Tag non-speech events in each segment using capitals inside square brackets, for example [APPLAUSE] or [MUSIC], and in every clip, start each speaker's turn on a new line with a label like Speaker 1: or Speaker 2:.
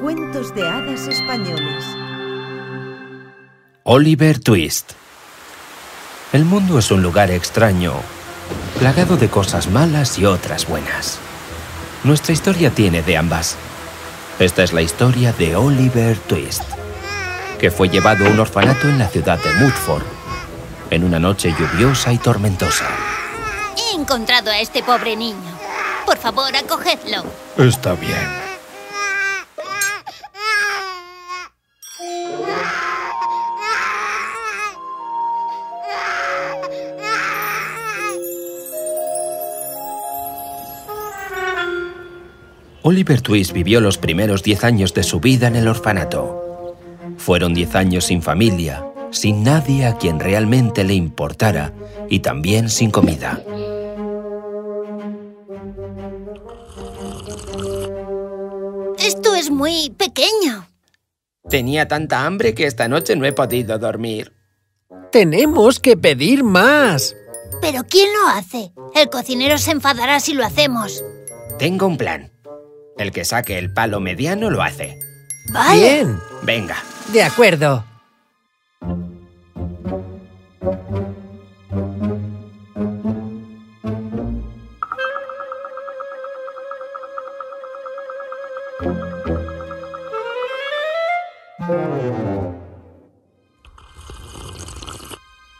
Speaker 1: Cuentos de hadas españoles.
Speaker 2: Oliver Twist. El mundo es un lugar extraño, plagado de cosas malas y otras buenas. Nuestra historia tiene de ambas. Esta es la historia de Oliver Twist, que fue llevado a un orfanato en la ciudad de Mudford, en una noche lluviosa y tormentosa.
Speaker 3: He encontrado a este pobre niño. Por favor, acogedlo.
Speaker 2: Está bien. Oliver Twist vivió los primeros diez años de su vida en el orfanato. Fueron diez años sin familia, sin nadie a quien realmente le importara y también sin comida.
Speaker 3: Esto es muy pequeño.
Speaker 2: Tenía tanta hambre que esta noche no he podido dormir.
Speaker 4: Tenemos que pedir más.
Speaker 3: ¿Pero quién lo hace? El cocinero se enfadará si lo hacemos.
Speaker 2: Tengo un plan. El que saque el palo mediano lo hace.
Speaker 3: Vale.
Speaker 4: Bien,
Speaker 2: Venga.
Speaker 4: de acuerdo.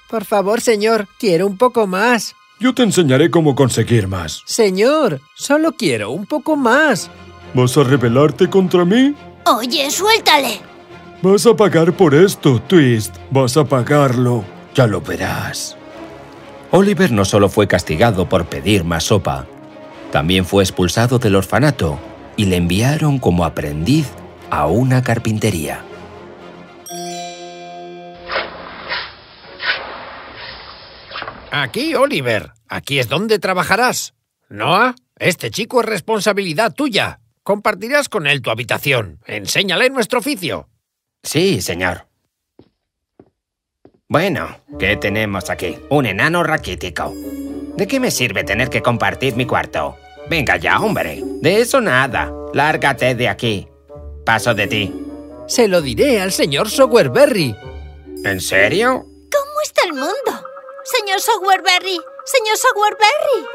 Speaker 4: Por favor, señor, quiero un poco más.
Speaker 5: Yo te enseñaré cómo conseguir más.
Speaker 4: Señor, solo quiero un poco más.
Speaker 5: ¿Vas a rebelarte contra mí?
Speaker 3: Oye, suéltale.
Speaker 5: Vas a pagar por esto, Twist. Vas a pagarlo. Ya lo verás.
Speaker 2: Oliver no solo fue castigado por pedir más sopa, también fue expulsado del orfanato y le enviaron como aprendiz a una carpintería.
Speaker 4: Aquí, Oliver. Aquí es donde trabajarás. Noah, este chico es responsabilidad tuya. Compartirás con él tu habitación. Enséñale nuestro oficio.
Speaker 2: Sí, señor. Bueno, ¿qué tenemos aquí? Un enano raquítico. ¿De qué me sirve tener que compartir mi cuarto? Venga ya, hombre. De eso nada. Lárgate de aquí. Paso de ti.
Speaker 4: Se lo diré al señor Sowerberry.
Speaker 2: ¿En serio?
Speaker 3: ¿Cómo está el mundo? Señor Sowerberry. Señor Sowerberry.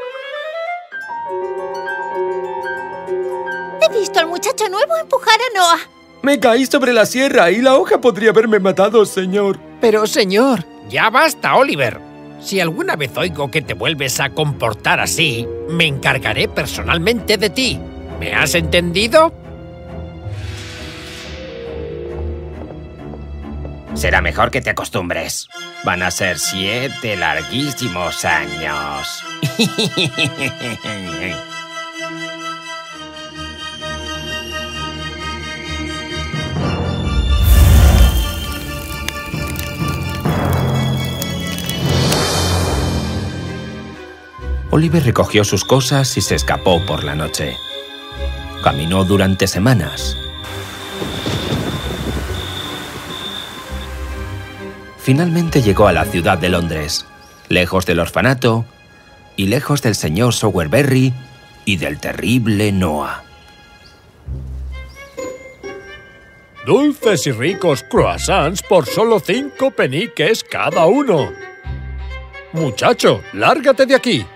Speaker 3: He visto al muchacho nuevo empujar a Noah.
Speaker 5: Me caí sobre la sierra y la hoja podría haberme matado, señor.
Speaker 4: Pero, señor... Ya basta, Oliver. Si alguna vez oigo que te vuelves a comportar así, me encargaré personalmente de ti. ¿Me has entendido?
Speaker 2: Será mejor que te acostumbres. Van a ser siete larguísimos años. [LAUGHS] Oliver recogió sus cosas y se escapó por la noche. Caminó durante semanas. Finalmente llegó a la ciudad de Londres, lejos del orfanato y lejos del señor Sowerberry y del terrible Noah.
Speaker 6: Dulces y ricos croissants por solo cinco peniques cada uno. Muchacho, lárgate de aquí.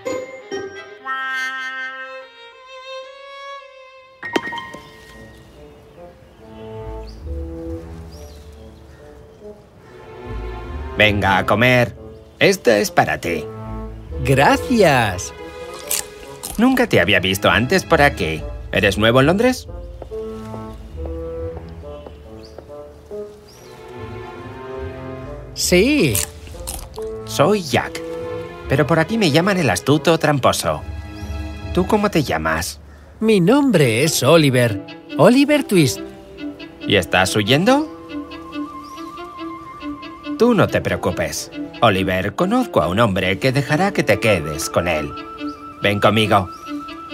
Speaker 2: Venga a comer. Esto es para ti.
Speaker 4: Gracias.
Speaker 2: Nunca te había visto antes por aquí. ¿Eres nuevo en Londres?
Speaker 4: Sí.
Speaker 2: Soy Jack. Pero por aquí me llaman el astuto tramposo. ¿Tú cómo te llamas?
Speaker 4: Mi nombre es Oliver. Oliver Twist.
Speaker 2: ¿Y estás huyendo? Tú no te preocupes. Oliver, conozco a un hombre que dejará que te quedes con él. Ven conmigo.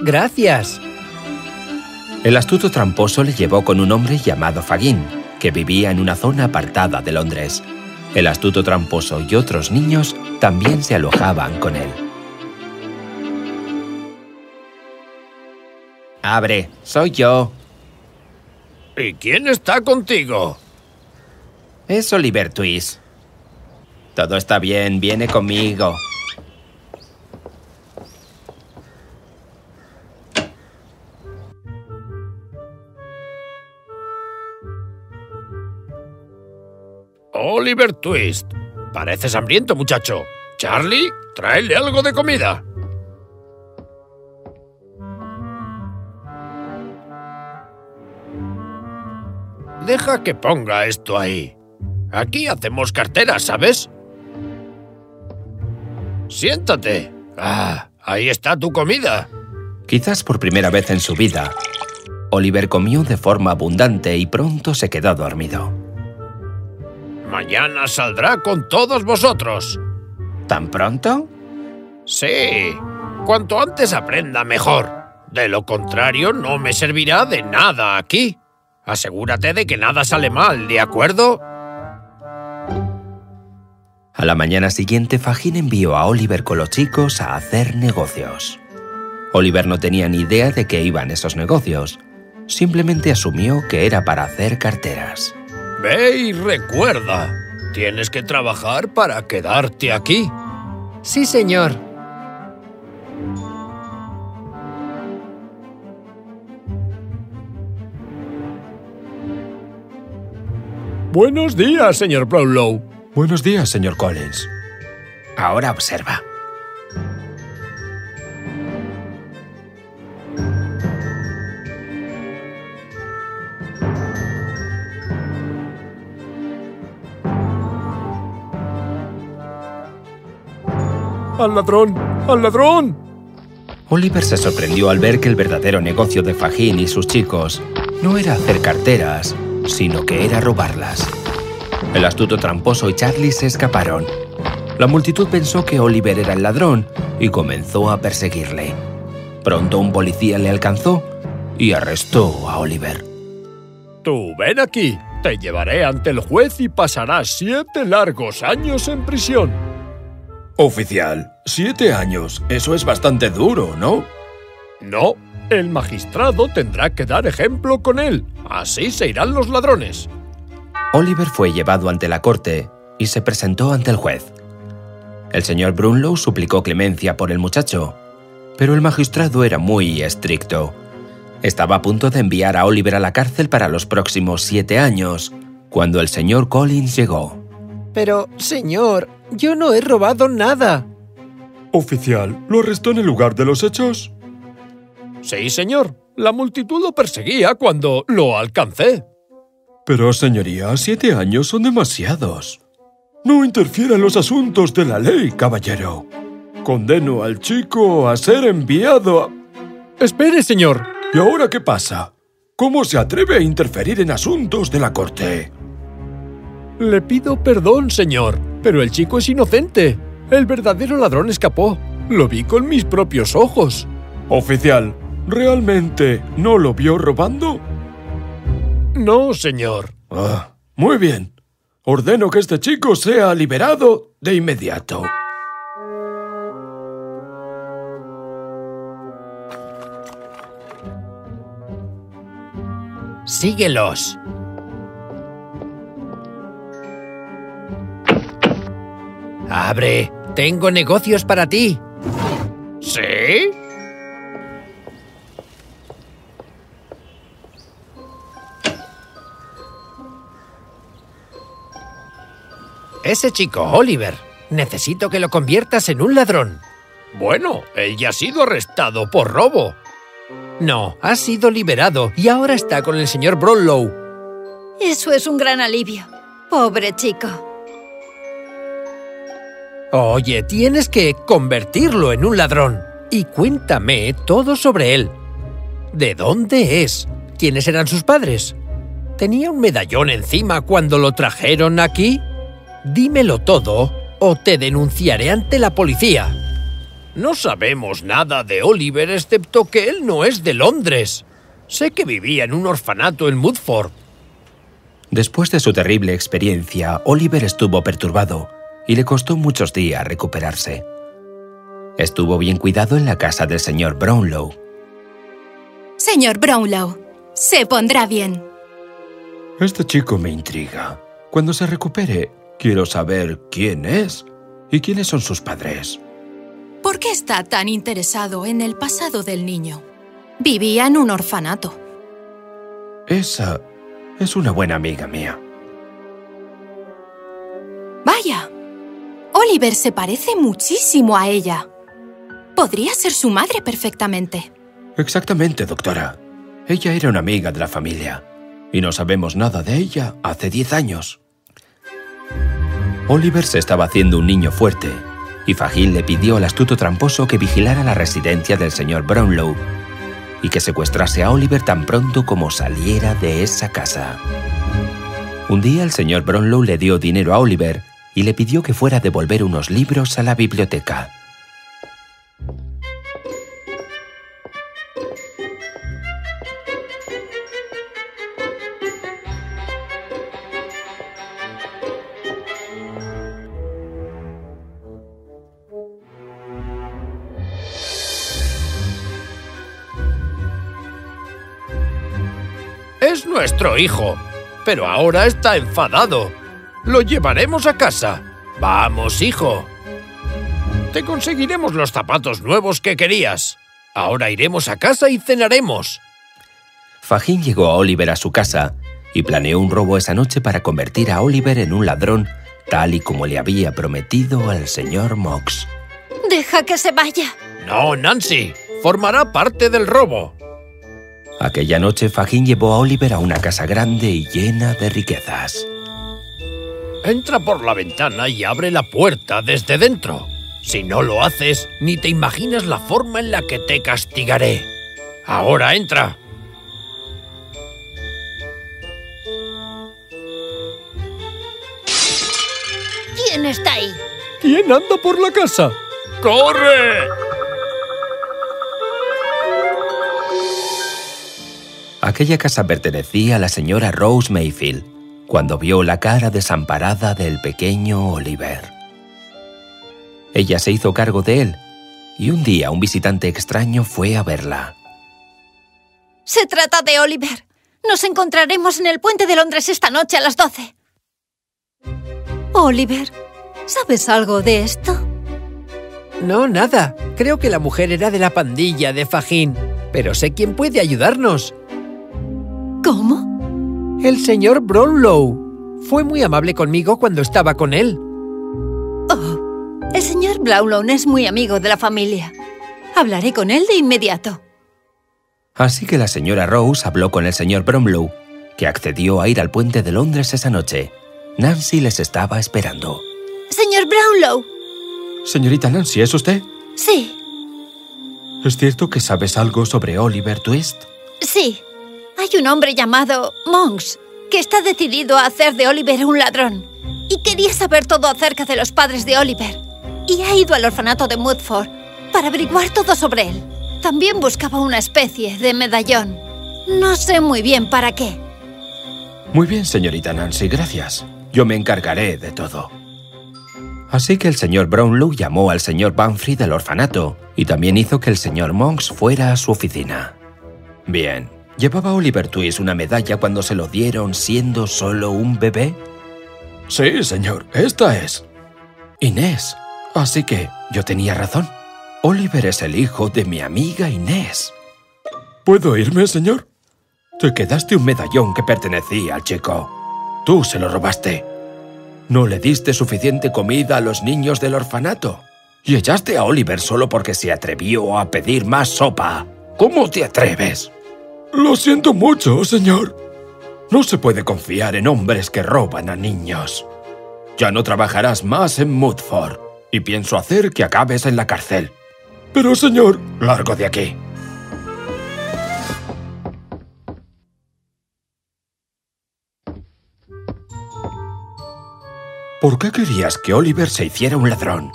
Speaker 4: Gracias.
Speaker 2: El astuto tramposo le llevó con un hombre llamado Fagin, que vivía en una zona apartada de Londres. El astuto tramposo y otros niños también se alojaban con él. Abre, soy yo.
Speaker 4: ¿Y quién está contigo?
Speaker 2: Es Oliver Twist. Todo está bien, viene conmigo.
Speaker 4: Oliver Twist. Pareces hambriento, muchacho. Charlie, tráele algo de comida. Deja que ponga esto ahí. Aquí hacemos carteras, ¿sabes? Siéntate. Ah, ahí está tu comida.
Speaker 2: Quizás por primera vez en su vida, Oliver comió de forma abundante y pronto se quedó dormido.
Speaker 4: Mañana saldrá con todos vosotros.
Speaker 2: ¿Tan pronto?
Speaker 4: Sí. Cuanto antes aprenda, mejor. De lo contrario, no me servirá de nada aquí. Asegúrate de que nada sale mal, ¿de acuerdo?
Speaker 2: A la mañana siguiente, Fagin envió a Oliver con los chicos a hacer negocios. Oliver no tenía ni idea de que iban esos negocios. Simplemente asumió que era para hacer carteras.
Speaker 4: Ve y recuerda. Tienes que trabajar para quedarte aquí.
Speaker 7: Sí, señor.
Speaker 6: Buenos días, señor Brownlow.
Speaker 5: Buenos días, señor Collins.
Speaker 2: Ahora observa.
Speaker 6: ¡Al ladrón! ¡Al ladrón!
Speaker 2: Oliver se sorprendió al ver que el verdadero negocio de Fagin y sus chicos no era hacer carteras, sino que era robarlas. El astuto tramposo y Charlie se escaparon. La multitud pensó que Oliver era el ladrón y comenzó a perseguirle. Pronto un policía le alcanzó y arrestó a Oliver.
Speaker 6: Tú ven aquí. Te llevaré ante el juez y pasarás siete largos años en prisión.
Speaker 5: Oficial, siete años. Eso es bastante duro, ¿no?
Speaker 6: No, el magistrado tendrá que dar ejemplo con él. Así se irán los ladrones.
Speaker 2: Oliver fue llevado ante la corte y se presentó ante el juez. El señor Brunlow suplicó clemencia por el muchacho, pero el magistrado era muy estricto. Estaba a punto de enviar a Oliver a la cárcel para los próximos siete años, cuando el señor Collins llegó.
Speaker 7: Pero, señor, yo no he robado nada.
Speaker 5: Oficial, ¿lo arrestó en el lugar de los hechos?
Speaker 6: Sí, señor. La multitud lo perseguía cuando lo alcancé.
Speaker 5: Pero, señoría, siete años son demasiados. No interfiera en los asuntos de la ley, caballero. Condeno al chico a ser enviado a...
Speaker 6: Espere, señor.
Speaker 5: ¿Y ahora qué pasa? ¿Cómo se atreve a interferir en asuntos de la corte?
Speaker 6: Le pido perdón, señor, pero el chico es inocente. El verdadero ladrón escapó. Lo vi con mis propios ojos.
Speaker 5: Oficial, ¿realmente no lo vio robando?
Speaker 6: No, señor.
Speaker 5: Ah, muy bien. Ordeno que este chico sea liberado de inmediato.
Speaker 4: Síguelos. Abre. Tengo negocios para ti. ¿Sí? Ese chico, Oliver. Necesito que lo conviertas en un ladrón.
Speaker 6: Bueno, él ya ha sido arrestado por robo.
Speaker 4: No, ha sido liberado y ahora está con el señor Brownlow.
Speaker 3: Eso es un gran alivio. Pobre chico.
Speaker 4: Oye, tienes que convertirlo en un ladrón. Y cuéntame todo sobre él. ¿De dónde es? ¿Quiénes eran sus padres? ¿Tenía un medallón encima cuando lo trajeron aquí? Dímelo todo o te denunciaré ante la policía. No sabemos nada de Oliver excepto que él no es de Londres. Sé que vivía en un orfanato en Mudford.
Speaker 2: Después de su terrible experiencia, Oliver estuvo perturbado y le costó muchos días recuperarse. Estuvo bien cuidado en la casa del señor Brownlow.
Speaker 8: Señor Brownlow, se pondrá bien.
Speaker 5: Este chico me intriga. Cuando se recupere, quiero saber quién es y quiénes son sus padres.
Speaker 8: ¿Por qué está tan interesado en el pasado del niño? Vivía en un orfanato.
Speaker 5: Esa es una buena amiga mía.
Speaker 8: Vaya, Oliver se parece muchísimo a ella. Podría ser su madre perfectamente.
Speaker 5: Exactamente, doctora. Ella era una amiga de la familia y no sabemos nada de ella hace diez años.
Speaker 2: Oliver se estaba haciendo un niño fuerte y Fagin le pidió al astuto tramposo que vigilara la residencia del señor Brownlow y que secuestrase a Oliver tan pronto como saliera de esa casa. Un día el señor Brownlow le dio dinero a Oliver y le pidió que fuera a devolver unos libros a la biblioteca.
Speaker 4: Es nuestro hijo, pero ahora está enfadado. Lo llevaremos a casa. Vamos, hijo. Te conseguiremos los zapatos nuevos que querías. Ahora iremos a casa y cenaremos.
Speaker 2: Fagin llegó a Oliver a su casa y planeó un robo esa noche para convertir a Oliver en un ladrón, tal y como le había prometido al señor Mox.
Speaker 3: Deja que se vaya.
Speaker 4: No, Nancy. Formará parte del robo.
Speaker 2: Aquella noche Fagin llevó a Oliver a una casa grande y llena de riquezas.
Speaker 4: Entra por la ventana y abre la puerta desde dentro. Si no lo haces, ni te imaginas la forma en la que te castigaré. Ahora entra.
Speaker 3: ¿Quién está ahí?
Speaker 6: ¿Quién anda por la casa?
Speaker 4: ¡Corre!
Speaker 2: Aquella casa pertenecía a la señora Rose Mayfield, cuando vio la cara desamparada del pequeño Oliver. Ella se hizo cargo de él, y un día un visitante extraño fue a verla.
Speaker 3: Se trata de Oliver. Nos encontraremos en el puente de Londres esta noche a las 12. Oliver, ¿sabes algo de esto?
Speaker 7: No, nada. Creo que la mujer era de la pandilla de Fagin. Pero sé quién puede ayudarnos. El señor Brownlow. Fue muy amable conmigo cuando estaba con él.
Speaker 3: Oh, el señor Brownlow es muy amigo de la familia. Hablaré con él de inmediato.
Speaker 2: Así que la señora Rose habló con el señor Bromlow, que accedió a ir al puente de Londres esa noche. Nancy les estaba esperando.
Speaker 3: Señor Brownlow.
Speaker 5: Señorita Nancy, ¿es usted?
Speaker 3: Sí,
Speaker 5: ¿Es cierto que sabes algo sobre Oliver Twist?
Speaker 3: sí. Hay un hombre llamado Monks que está decidido a hacer de Oliver un ladrón. Y quería saber todo acerca de los padres de Oliver. Y ha ido al orfanato de Mudford para averiguar todo sobre él. También buscaba una especie de medallón. No sé muy bien para qué.
Speaker 5: Muy bien, señorita Nancy, gracias. Yo me encargaré de todo.
Speaker 2: Así que el señor Brownlow llamó al señor Banfrey del orfanato y también hizo que el señor Monks fuera a su oficina. Bien, ¿llevaba Oliver Twist una medalla cuando se lo dieron siendo solo un bebé?
Speaker 5: Sí, señor, esta es.
Speaker 2: Inés.
Speaker 5: Así que yo tenía razón. Oliver es el hijo de mi amiga Inés. ¿Puedo irme, señor? Te quedaste un medallón que pertenecía al chico. Tú se lo robaste. No le diste suficiente comida a los niños del orfanato. Y echaste a Oliver solo porque se atrevió a pedir más sopa. ¿Cómo te atreves? Lo siento mucho, señor. No se puede confiar en hombres que roban a niños. Ya no trabajarás más en Mudford y pienso hacer que acabes en la cárcel. Pero, señor, largo de aquí. ¿Por qué querías que Oliver se hiciera un ladrón?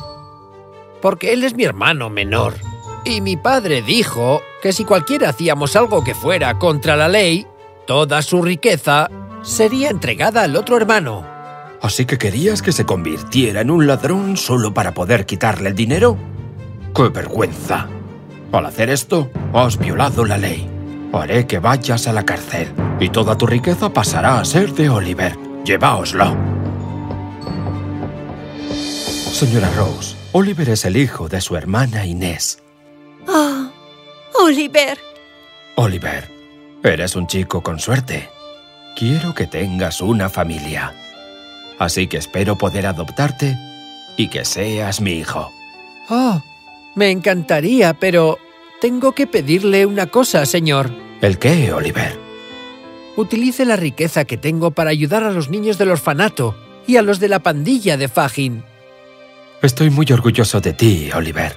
Speaker 4: Porque él es mi hermano menor. Y mi padre dijo que si cualquiera hacíamos algo que fuera contra la ley, toda su riqueza sería entregada al otro hermano.
Speaker 5: ¿Así que querías que se convirtiera en un ladrón solo para poder quitarle el dinero? ¡Qué vergüenza! Al hacer esto, has violado la ley.
Speaker 2: Haré que vayas a la cárcel y toda tu riqueza pasará a ser de Oliver. Lleváoslo. Señora Rose, Oliver es el hijo de su hermana Inés.
Speaker 3: Oliver.
Speaker 2: Oliver, eres un chico con suerte. Quiero que tengas una familia. Así que espero poder adoptarte y que seas mi hijo.
Speaker 4: Oh, me encantaría, pero tengo que pedirle una cosa, señor.
Speaker 2: ¿El qué, Oliver?
Speaker 4: Utilice la riqueza que tengo para ayudar a los niños del orfanato y a los de la pandilla de Fagin.
Speaker 2: Estoy muy orgulloso de ti, Oliver.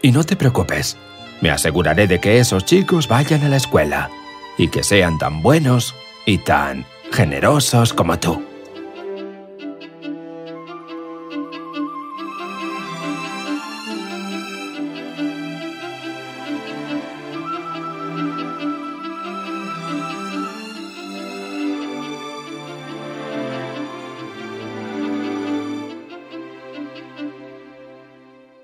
Speaker 2: Y no te preocupes. Me aseguraré de que esos chicos vayan a la escuela y que sean tan buenos y tan generosos como tú.